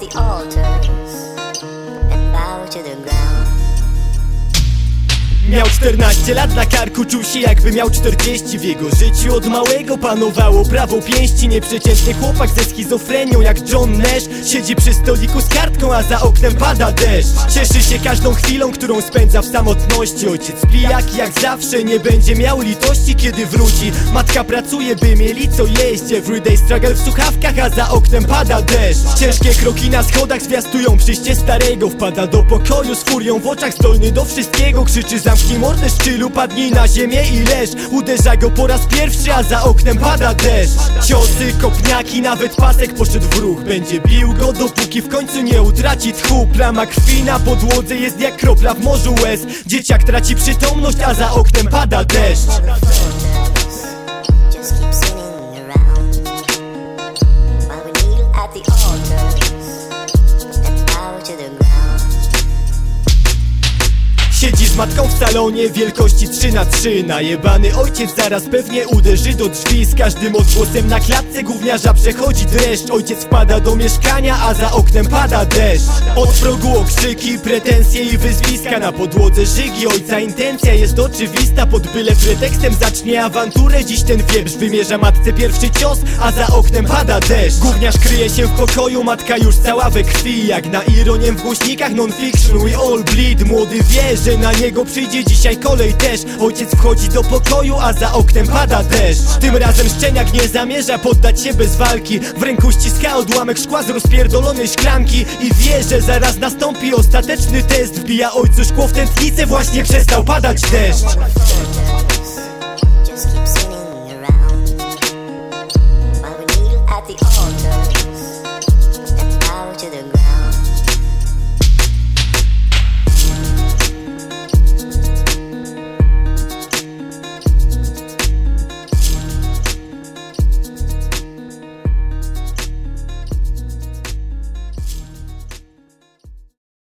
the altars and bow to the ground. Miał 14 lat na karku, czuł się jakby miał 40 W jego życiu od małego panowało prawo pięści. Nieprzeciętny chłopak ze schizofrenią jak John Nash Siedzi przy stoliku z kartką, a za oknem pada deszcz. Cieszy się każdą chwilą, którą spędza w samotności. Ojciec pijak jak zawsze nie będzie miał litości kiedy wróci. Matka pracuje by mieli co jeść. Everyday struggle w słuchawkach, a za oknem pada deszcz. Ciężkie kroki na schodach zwiastują przyjście starego. Wpada do pokoju z furią w oczach, zdolny do wszystkiego. Krzyczy zamknij mordę szczylu, padnij na ziemię i leż. Uderza go po raz pierwszy, a za oknem pada deszcz. Ciosy, kopniaki, nawet pasek poszedł w ruch. Będzie bił go dopóki w końcu nie utraci tchu. Plama krwi na podłodze jest jak kropla w morzu łez. Dzieciak traci przytomność, a za oknem pada deszcz Siedzi z matką w salonie wielkości 3 na 3 Najebany ojciec zaraz pewnie uderzy do drzwi. Z każdym odgłosem na klatce gówniarza przechodzi dreszcz. Ojciec wpada do mieszkania, a za oknem pada deszcz. Od progu okrzyki, pretensje i wyzwiska. Na podłodze żygi ojca intencja jest oczywista. Pod byle pretekstem zacznie awanturę. Dziś ten wieprz wymierza matce pierwszy cios A za oknem pada deszcz. Gówniarz kryje się w pokoju, matka już cała we krwi. Jak na ironię w głośnikach non-fiction We all bleed. Młody wie, że na niego przyjdzie dzisiaj kolej też Ojciec wchodzi do pokoju, a za oknem pada deszcz. Tym razem szczeniak nie zamierza poddać się bez walki. W ręku ściska odłamek szkła z rozpierdolonej szklanki I wie, że zaraz nastąpi ostateczny test. Wbija ojcu szkło w tętnicę, właśnie przestał padać deszcz. To the ground.